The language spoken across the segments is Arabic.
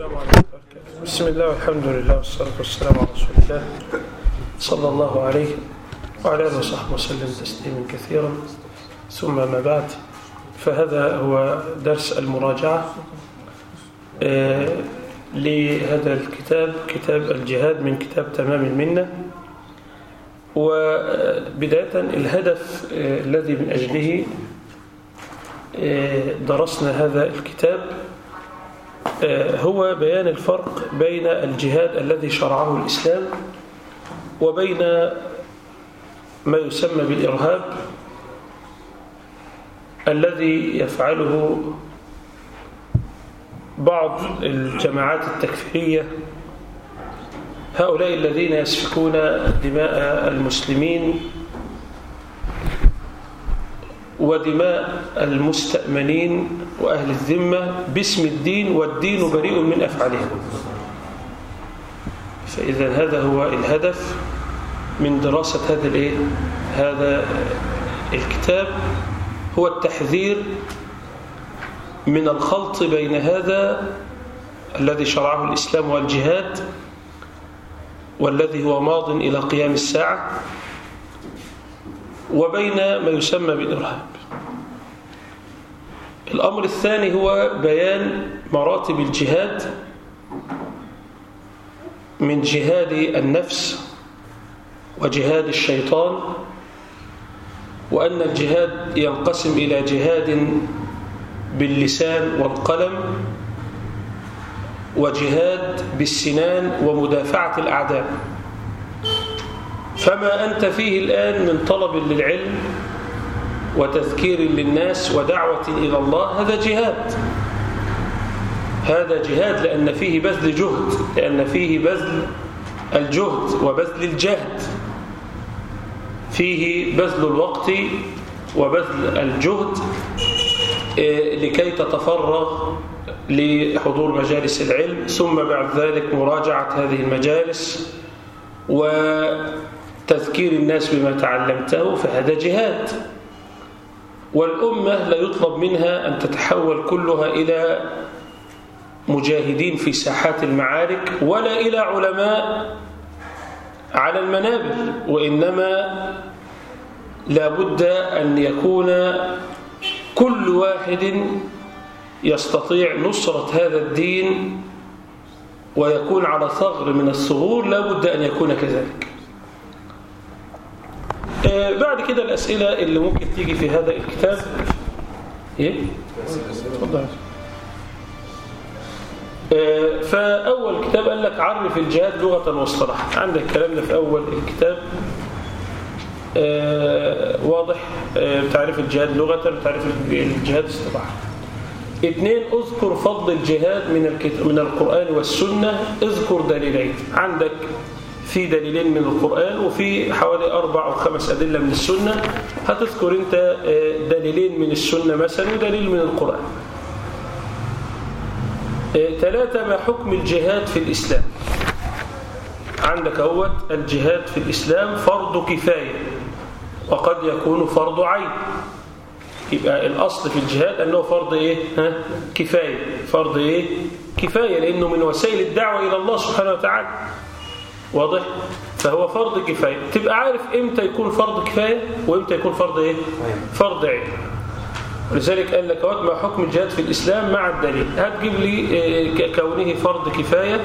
السلام عليكم بسم الله والحمد لله والصلاة والسلام على رسول الله صلى الله عليه وعلى آله وصحبه وسلم تسليما كثيرا ثم ما بعد فهذا هو درس المراجعة لهذا الكتاب كتاب الجهاد من كتاب تمام المنة وبداية الهدف الذي من أجله درسنا هذا الكتاب هو بيان الفرق بين الجهاد الذي شرعه الإسلام وبين ما يسمى بالإرهاب الذي يفعله بعض الجماعات التكفيرية هؤلاء الذين يسفكون دماء المسلمين ودماء المستأمنين وأهل الذمة باسم الدين والدين بريء من أفعالهم. فإذا هذا هو الهدف من دراسة هذا الإيه؟ هذا الكتاب. هو التحذير من الخلط بين هذا الذي شرعه الإسلام والجهاد والذي هو ماض إلى قيام الساعة وبين ما يسمى بالإرهاب الأمر الثاني هو بيان مراتب الجهاد من جهاد النفس وجهاد الشيطان وأن الجهاد ينقسم إلى جهاد باللسان والقلم وجهاد بالسنان ومدافعة الأعداء. فما أنت فيه الآن من طلب للعلم وتذكير للناس ودعوة إلى الله هذا جهاد. هذا جهاد لأن فيه بذل جهد لأن فيه بذل الجهد وبذل الجهد. فيه بذل الوقت وبذل الجهد لكي تتفرغ لحضور مجالس العلم. ثم بعد ذلك مراجعة هذه المجالس وتذكير الناس بما تعلمته فهذا جهاد. والأمة لا يطلب منها أن تتحول كلها إلى مجاهدين في ساحات المعارك ولا إلى علماء على المنابر وإنما لابد أن يكون كل واحد يستطيع نصرة هذا الدين ويكون على ثغر من الثغور لابد أن يكون كذلك. آه بعد كده الأسئلة اللي ممكن تيجي في هذا الكتاب. إيه؟ تفضل. آه فأول كتاب قال لك عرف الجهاد لغة واصطلاحا عندك الكلام ده في أول الكتاب. آه واضح. تعريف الجهاد لغة تعريف الجهاد اصطلاحا اثنين اذكر فضل الجهاد من من القرآن والسنة. اذكر دليلين. عندك في دليلين من القرآن وفي حوالي أربع أو خمس أدلة من السنة هتذكر أنت دليلين من السنة مثلا ودليل من القرآن ثلاثة ما حكم الجهاد في الإسلام عندك أول الجهاد في الإسلام فرض كفاية وقد يكون فرض عين يبقى الأصل في الجهاد أنه فرض إيه؟ ها؟ كفاية فرض إيه؟ كفاية لأنه من وسائل الدعوة إلى الله سبحانه وتعالى واضح؟ فهو فرض كفاية. تبقى عارف إمتى يكون فرض كفاية وإمتى يكون فرض إيه؟ فرض عين ولذلك قال لك ما حكم الجهاد في الإسلام مع الدليل. هتجيب لي كونه فرض كفاية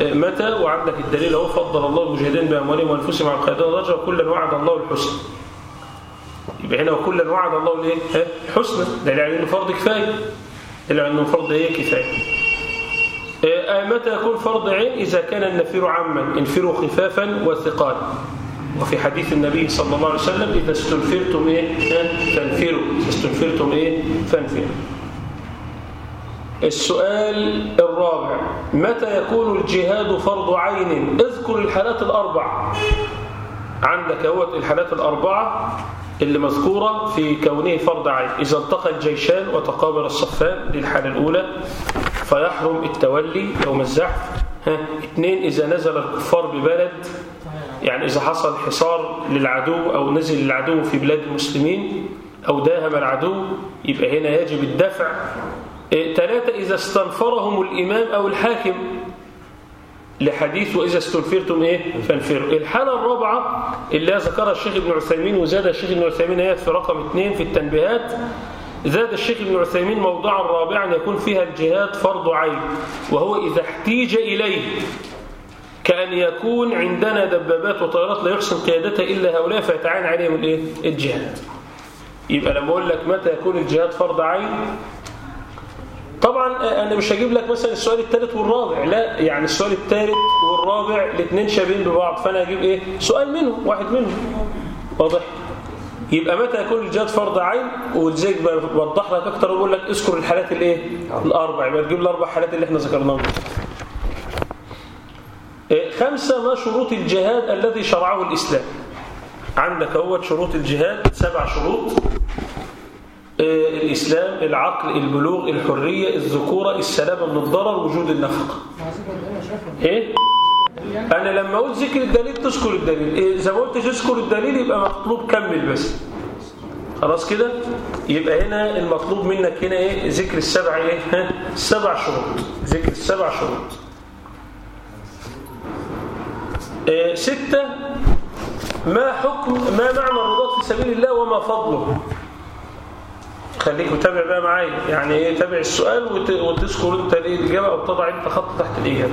متى وعندك الدليل. اهو فضل الله المجاهدين بأموالهم وأنفسهم على القيادين درجه وكلا وعد الله الحسنى. يبقى هنا وكلا وعد الله الايه الحسنى ده يعني إنه فرض كفاية. ده إنه فرض إيه؟ كفاية. آه متى يكون فرض عين؟ إذا كان النفير عاما انفروا خفافا وثقالا. وفي حديث النبي صلى الله عليه وسلم إذا استنفرتم إيه؟ فانفروا. إذا استنفرتم إيه؟ فانفروا. السؤال الرابع متى يكون الجهاد فرض عين؟ اذكر الحالات الأربع. عندك أهوت الحالات الأربعة. اللي مذكورة في كونه فرض عين إذا التقى الجيشان وتقابل الصفان دي الحالة الأولى فيحرم التولي يوم الزحف ها. اثنين إذا نزل الكفار ببلد يعني إذا حصل حصار للعدو أو نزل العدو في بلاد المسلمين أو داهم العدو يبقى هنا يجب الدفع إيه، ثلاثة إذا استنفرهم الإمام أو الحاكم لحديث وإذا استنفرتم إيه؟ فانفروا. الحالة الرابعة اللي ذكرها الشيخ ابن عثيمين وزاد الشيخ ابن عثيمين هي في رقم اثنين في التنبيهات. زاد الشيخ ابن عثيمين موضعا رابعا يكون فيها الجهاد فرض عين وهو إذا احتيج إليه كأن يكون عندنا دبابات وطيارات لا يحسن قيادتها إلا هؤلاء فيتعين عليهم الإيه؟ الجهاد. يبقى لما أقول لك متى يكون الجهاد فرض عين؟ طبعا أنا مش هجيب لك مثلا السؤال الثالث والرابع. لا يعني السؤال الثالث والرابع الاثنين شابين ببعض. فأنا هجيب إيه؟ سؤال منهم واحد منهم. واضح؟ يبقى متى يكون الجهاد فرض عين ولذلك بوضح لك أكتر وأقول لك اذكر الحالات الإيه؟ الأربع. يبقى تجيب الأربع حالات اللي إحنا ذكرناهم. إيه، خمسة ما شروط الجهاد الذي شرعه الإسلام؟ عندك هو شروط الجهاد سبع شروط. الإسلام العقل البلوغ الحرية الذكورة السلامة من الضرر وجود النفقة. إيه؟ أنا لما أقول ذكر الدليل تذكر الدليل. إيه؟ إذا ما قلتش تذكر الدليل يبقى مطلوب كمل بس. خلاص كده؟ يبقى هنا المطلوب منك هنا إيه؟ ذكر السبع إيه؟ ها؟ السبع شروط. ذكر السبع شروط. إيه؟ ستة ما حكم ما معنى الرباط في سبيل الله وما فضله؟ خليك متابع بقى معايا. يعني إيه؟ تابع السؤال وتذكر أنت الإجابة أو تضع انت خط تحت الاجابه